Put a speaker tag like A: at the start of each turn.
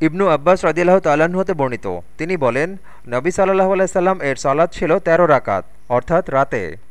A: ইবনু আব্বাস রদিল্লাহ তাল্লাহ্ন হতে বর্ণিত। তিনি বলেন, নবী সাল্লাহ আলাইসাল্লাম এর সালাদ ছিল ১৩ রাকাত, অর্থাৎ রাতে।